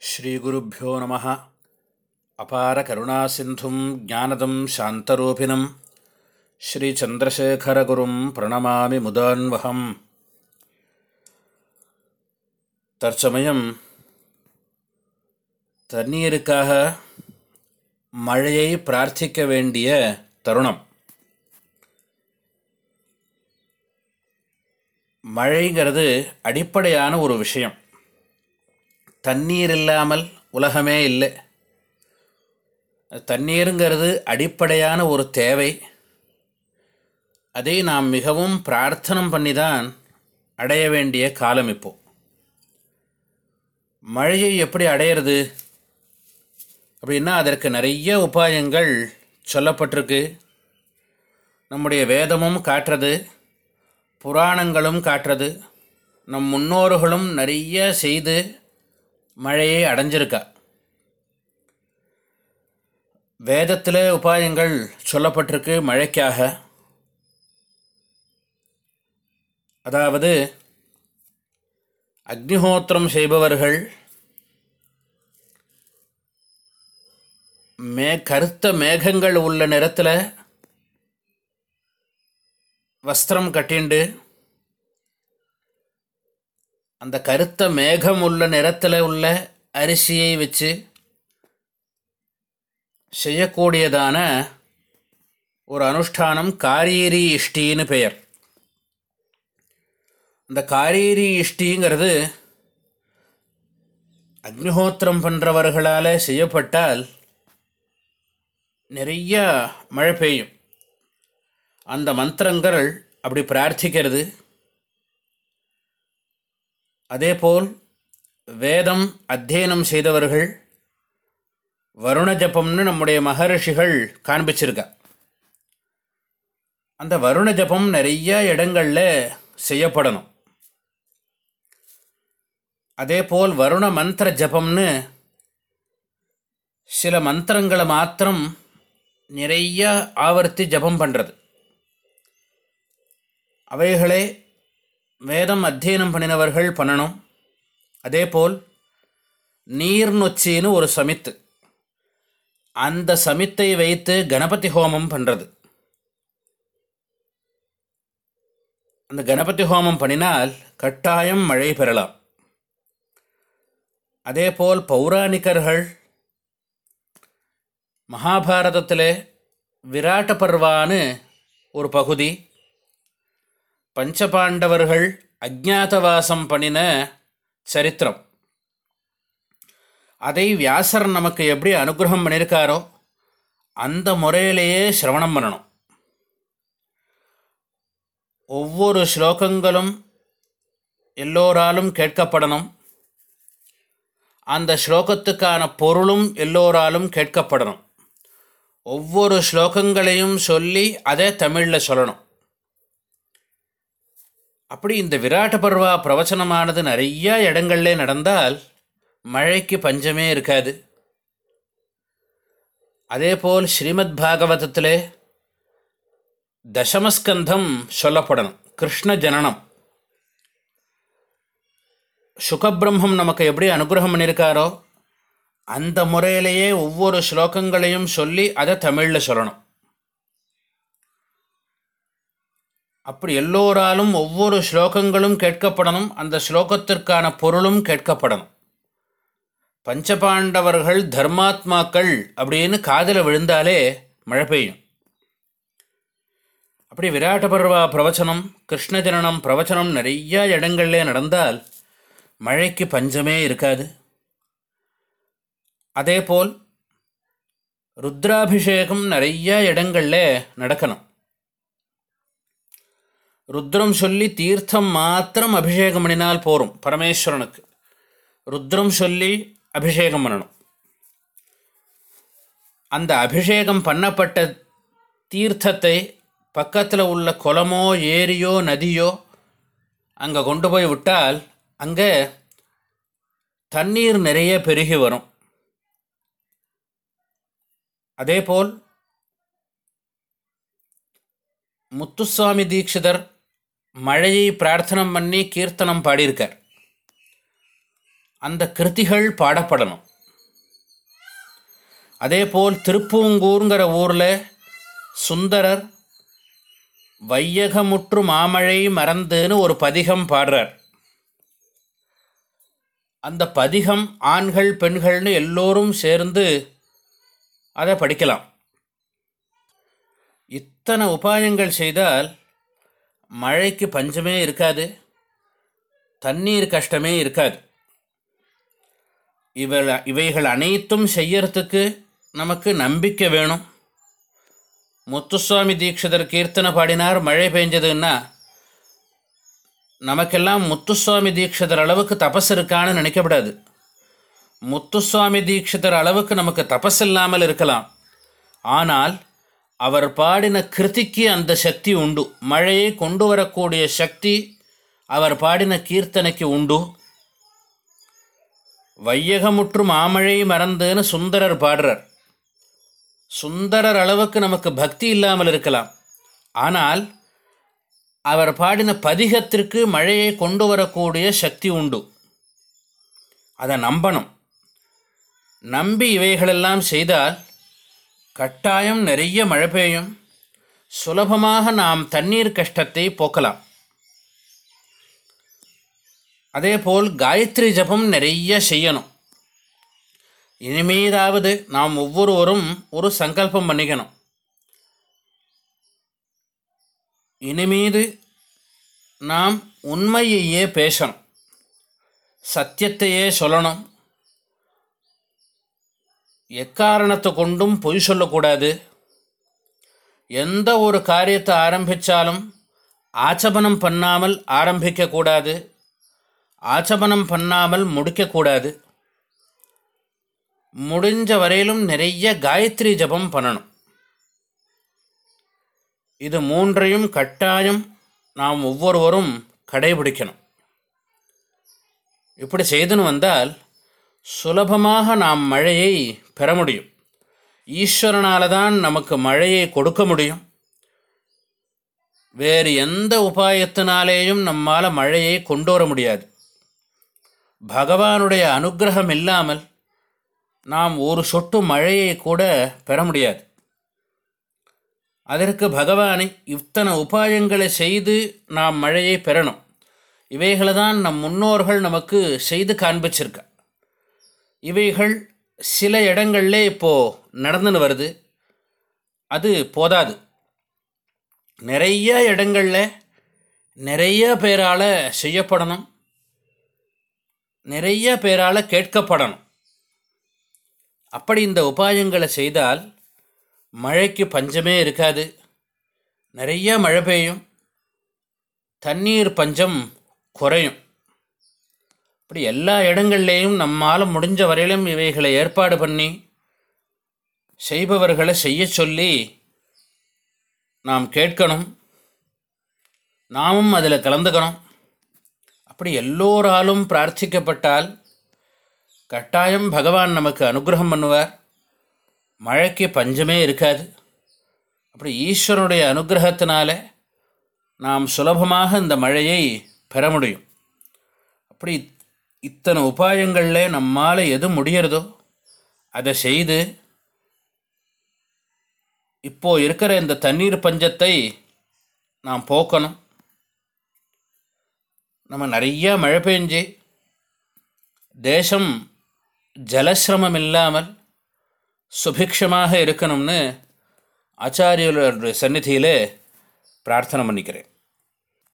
ஸ்ரீகுருப்போ நம. அபார கருணாசிந்தும் ஜானதம் சாந்தரூபிணம். ஸ்ரீச்சந்திரசேகரகுரும் பிரணமாமி முதான்வகம். தற்சமயம் தண்ணீருக்காக மழையை பிரார்த்திக்க வேண்டிய தருணம். மழைங்கிறது அடிப்படையான ஒரு விஷயம். தண்ணீர் இல்லாமல் உலகமே இல்லை. தண்ணீருங்கிறது அடிப்படையான ஒரு தேவை. அதை நாம் மிகவும் பிரார்த்தனம் பண்ணி தான் அடைய வேண்டிய காலம் இப்போ. மழையை எப்படி அடையிறது? அப்படின்னா அதற்கு நிறைய உபாயங்கள் சொல்லப்பட்டிருக்கு. நம்முடைய வேதமும் காட்டுறது புராணங்களும் காட்டுறது. நம் முன்னோர்களும் நிறைய செய்து மழையை அடைஞ்சிருக்கா. வேதத்தில் உபாயங்கள் சொல்லப்பட்டிருக்கு மழைக்காக. அதாவது அக்னிஹோத்திரம் செய்பவர்கள் மே கருத்த மேகங்கள் உள்ள நிறத்தில் வஸ்திரம் கட்டிண்டு அந்த கருத்த மேகம் உள்ள நிறத்தில் உள்ள அரிசியை வச்சு செய்யக்கூடியதான ஒரு அனுஷ்டானம் காரீரி இஷ்டின்னு பெயர். அந்த காரீரி இஷ்டிங்கிறது அக்னிஹோத்திரம் பண்ணுறவர்களால் செய்யப்பட்டால் நிறைய மழை பெய்யும். அந்த மந்திரங்கள் அப்படி பிரார்த்திக்கிறது. அதேபோல் வேதம் அத்தியனம் செய்தவர்கள் வருண ஜபம்னு நம்முடைய மகரிஷிகள் காண்பிச்சிருக்கா. அந்த வருண ஜபம் நிறைய இடங்களில் செய்யப்படணும். அதேபோல் வருண மந்திர ஜபம்னு சில மந்திரங்களை மாத்திரம் நிறைய ஆவர்த்தி ஜபம் பண்ணுறது அவைகளே வேதம் அத்தியனம் பண்ணினவர்கள் பண்ணணும். நீர் நீர்நொச்சின்னு ஒரு சமித்து. அந்த சமித்தை வைத்து கணபதி ஹோமம் பண்ணுறது அந்த கணபதி ஹோமம் பண்ணினால் கட்டாயம் மழை பெறலாம். அதே போல் பௌராணிகர்கள் மகாபாரதத்தில் விராட்ட பர்வான்னு ஒரு பகுதி பஞ்சபாண்டவர்கள் அஜாதவாசம் பண்ணின சரித்திரம். அதை வியாசர் நமக்கு எப்படி அனுகிரகம் பண்ணியிருக்காரோ அந்த முறையிலேயே சிரவணம் பண்ணணும். ஒவ்வொரு ஸ்லோகங்களும் எல்லோராலும் கேட்கப்படணும். அந்த ஸ்லோகத்துக்கான பொருளும் எல்லோராலும் கேட்கப்படணும். ஒவ்வொரு ஸ்லோகங்களையும் சொல்லி அதை தமிழில் சொல்லணும். அப்படி இந்த விராட்ட பர்வா பிரவச்சனமானது நிறையா இடங்கள்லே நடந்தால் மழைக்கு பஞ்சமே இருக்காது. அதேபோல் ஸ்ரீமத் பாகவதத்தில் தசமஸ்கந்தம் சொல்லப்படணும். கிருஷ்ண ஜனனம். சுகபிரம்மம் நமக்கு எப்படி அனுகிரகம் பண்ணியிருக்காரோ அந்த முறையிலேயே ஒவ்வொரு ஸ்லோகங்களையும் சொல்லி அதை தமிழில் சொல்லணும். அப்படி எல்லோராலும் ஒவ்வொரு ஸ்லோகங்களும் கேட்கப்படணும் அந்த ஸ்லோகத்திற்கான பொருளும் கேட்கப்படணும். பஞ்சபாண்டவர்கள் தர்மாத்மாக்கள் அப்படின்னு காதில் விழுந்தாலே மழை பெய்யும். அப்படி விராட்ட பர்வா பிரவச்சனம் கிருஷ்ண ஜனனம் பிரவச்சனம் நிறையா இடங்கள்லே நடந்தால் மழைக்கு பஞ்சமே இருக்காது. அதேபோல் ருத்ராபிஷேகம் நிறையா இடங்களில் நடக்கணும். ருத்ரம் சொல்லி தீர்த்தம் மாத்திரம் அபிஷேகம் பண்ணினால் போகும் பரமேஸ்வரனுக்கு. ருத்ரம் சொல்லி அபிஷேகம் பண்ணணும். அந்த அபிஷேகம் பண்ணப்பட்ட தீர்த்தத்தை பக்கத்தில் உள்ள குளமோ ஏரியோ நதியோ அங்கே கொண்டு போய் விட்டால் அங்கே தண்ணீர் நிறைய பெருகி வரும். அதேபோல் முத்துசுவாமி தீட்சிதர் மழையை பிரார்த்தனம் பண்ணி கீர்த்தனம் பாடியிருக்கார். அந்த கிருத்திகள் பாடப்படணும். அதே போல் திருப்பூங்கூருங்கிற ஊரில் சுந்தரர் வையகமுற்று மாமழை மறந்துன்னு ஒரு பதிகம் பாடுறார். அந்த பதிகம் ஆண்கள் பெண்கள்னு எல்லோரும் சேர்ந்து அதை படிக்கலாம். இத்தனை உபாயங்கள் செய்தால் மழைக்கு பஞ்சமே இருக்காது தண்ணீர் கஷ்டமே இருக்காது. இவ இவைகள் அனைத்தும் செய்யறதுக்கு நமக்கு நம்பிக்கை வேணும். முத்துசுவாமி தீட்சிதர் கீர்த்தனை பாடினார் மழை பெஞ்சதுன்னா நமக்கெல்லாம் முத்துசுவாமி தீட்சிதர் அளவுக்கு தபஸ் இருக்கான்னு நினைக்கப்படாது. முத்துசுவாமி தீட்சிதர் அளவுக்கு நமக்கு தபஸ் இல்லாமல் இருக்கலாம். ஆனால் அவர் பாடின கிருதிக்கு அந்த சக்தி உண்டு. மழையை கொண்டு வரக்கூடிய சக்தி அவர் பாடின கீர்த்தனைக்கு உண்டு. வையகமுற்று மாமழை மறந்துன்னு சுந்தரர் பாடுறார். சுந்தரர் அளவுக்கு நமக்கு பக்தி இல்லாமல் இருக்கலாம். ஆனால் அவர் பாடின பதிகத்திற்கு மழையை கொண்டு வரக்கூடிய சக்தி உண்டு. அதை நம்பணும். நம்பி இவைகளெல்லாம் செய்தால் கட்டாயம் நிறைய மழை பெய்யும். சுலபமாக நாம் தண்ணீர் கஷ்டத்தை போக்கலாம். அதேபோல் காயத்ரி ஜபம் நிறைய செய்யணும். இனிமேதாவது நாம் ஒவ்வொருவரும் ஒரு சங்கல்பம் பண்ணிக்கணும். இனிமீது நாம் உண்மையையே பேசணும். சத்தியத்தையே சொல்லணும். எக்காரணத்தை கொண்டும் பொய் சொல்லக்கூடாது. எந்த ஒரு காரியத்தை ஆரம்பித்தாலும் ஆச்சபனம் பண்ணாமல் ஆரம்பிக்கக்கூடாது. ஆச்சபனம் பண்ணாமல் முடிக்கக்கூடாது. முடிஞ்ச வரையிலும் நிறைய காயத்ரி ஜபம் பண்ணணும். இது மூன்றையும் கட்டாயம் நாம் ஒவ்வொருவரும் கடைபிடிக்கணும். இப்படி செய்துன்னு வந்தால் சுலபமாக நாம் மழையை பெற முடியும். ஈஸ்வரனால தான் நமக்கு மழையை கொடுக்க முடியும். வேறு எந்த உபாயத்தினாலேயும் நம்மால் மழையை கொண்டு வர முடியாது. பகவானுடைய அனுகிரகம் இல்லாமல் நாம் ஒரு சொட்டு மழையை கூட பெற முடியாது. அதற்கு பகவானை இத்தனை உபாயங்களை செய்து நாம் மழையை பெறணும். இவைகளை தான் நம் முன்னோர்கள் நமக்கு செய்து காண்பிச்சிருக்கா. இவைகள் சில இடங்கள்ல இப்போது நடந்துன்னு வருது. அது போதாது. நிறைய இடங்களில் நிறைய பேரால் செய்யப்படணும். நிறைய பேரால் கேட்கப்படணும். அப்படி இந்த உபாயங்களை செய்தால் மழைக்கு பஞ்சமே இருக்காது. நிறைய மழை பெய்யும். தண்ணீர் பஞ்சம் குறையும். இப்படி எல்லா இடங்கள்லேயும் நம்மால் முடிஞ்ச வரையிலும் இவைகளை ஏற்பாடு பண்ணி செய்பவர்களை செய்ய சொல்லி நாம் கேட்கணும். நாமும் அதில் கலந்துக்கணும். அப்படி எல்லோராலும் பிரார்த்திக்கப்பட்டால் கட்டாயம் பகவான் நமக்கு அனுகிரகம் பண்ணுவார். மழைக்கு பஞ்சமே இருக்காது. அப்படி ஈஸ்வரனுடைய அனுகிரகத்தினால நாம் சுலபமாக இந்த மழையை பெற முடியும். அப்படி இத்தனை உபாயங்களில் நம்மால் எது முடியறதோ அதை செய்து இப்போது இருக்கிற இந்த தண்ணீர் பஞ்சத்தை நாம் போக்கணும். நம்ம நிறையா மழை பெஞ்சு தேசம் ஜலசிரமம் இல்லாமல் சுபிக்ஷமாக இருக்கணும்னு ஆச்சாரியோட சந்நிதியில் பிரார்த்தனை பண்ணிக்கிறேன்.